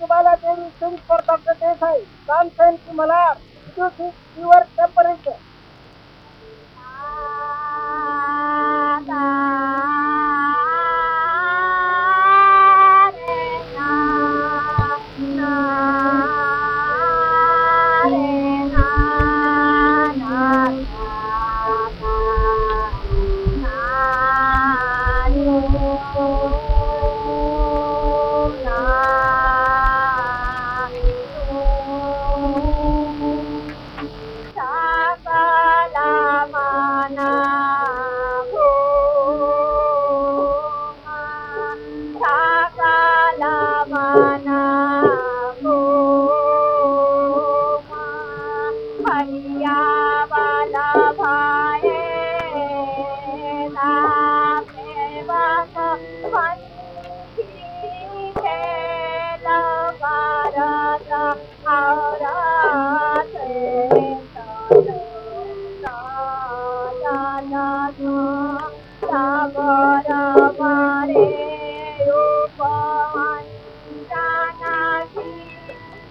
तुम्हाला ते चोवीस पर डॉक्टर देत आहे काम सांग तुम्हाला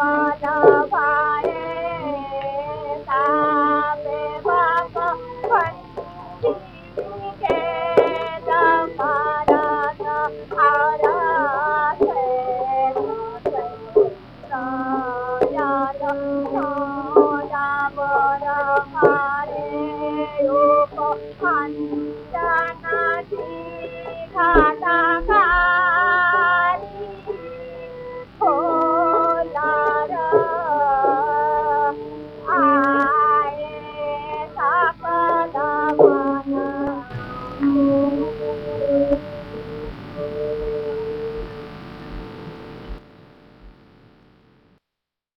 Bye.